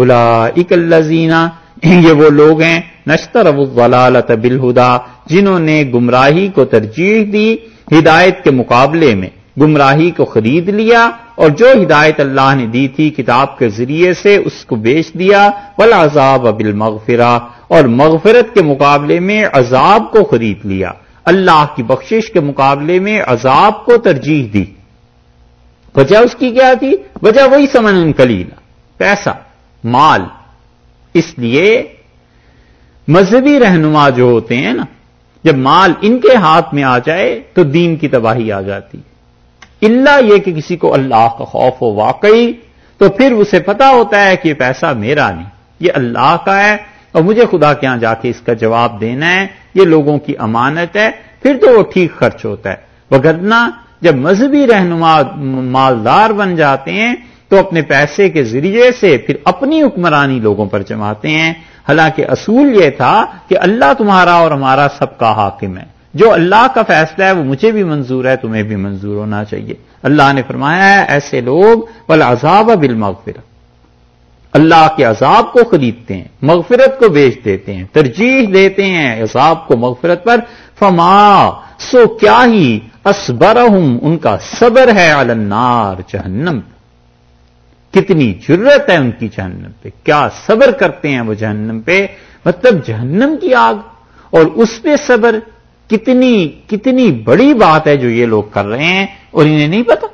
الا اکلزینہ یہ وہ لوگ ہیں نشتر ولالت بالہدا، جنہوں نے گمراہی کو ترجیح دی ہدایت کے مقابلے میں۔ گمراہی کو خرید لیا اور جو ہدایت اللہ نے دی تھی کتاب کے ذریعے سے اس کو بیچ دیا۔ والعذاب بالمغفرہ، اور مغفرت کے مقابلے میں عذاب کو خرید لیا۔ اللہ کی بخشش کے مقابلے میں عذاب کو ترجیح دی۔ وجہ اس کی کیا تھی؟ وجہ وہی سمن کلیلہ، پیسہ۔ مال۔ اس لیے مذہبی رہنما جو ہوتے ہیں نا، جب مال ان کے ہاتھ میں آ جائے تو دین کی تباہی آ جاتی۔ اللہ یہ کہ کسی کو اللہ کا خوف ہو واقعی، تو پھر اسے پتا ہوتا ہے کہ یہ پیسہ میرا نہیں، یہ اللہ کا ہے اور مجھے خدا کے یہاں جا کے اس کا جواب دینا ہے، یہ لوگوں کی امانت ہے، پھر تو وہ ٹھیک خرچ ہوتا ہے۔ وغیرہ جب مذہبی رہنما مالدار بن جاتے ہیں تو اپنے پیسے کے ذریعے سے پھر اپنی حکمرانی لوگوں پر جماتے ہیں۔ حالانکہ اصول یہ تھا کہ اللہ تمہارا اور ہمارا سب کا حاکم ہے۔ جو اللہ کا فیصلہ ہے وہ مجھے بھی منظور ہے، تمہیں بھی منظور ہونا چاہیے۔ اللہ نے فرمایا ہے، ایسے لوگ بل عذاب اللہ کے عذاب کو خریدتے ہیں، مغفرت کو بیچ دیتے ہیں، ترجیح دیتے ہیں عذاب کو مغفرت پر۔ فما، سو کیا ہی اسبرہم ان کا صبر ہے النار، جہنم۔ کتنی ضرورت ہے ان کی جہنم پہ؟ کیا صبر کرتے ہیں وہ جہنم پہ؟ مطلب جہنم کی آگ۔ اور اس پہ صبر کتنی کتنی بڑی بات ہے جو یہ لوگ کر رہے ہیں اور انہیں نہیں پتا؟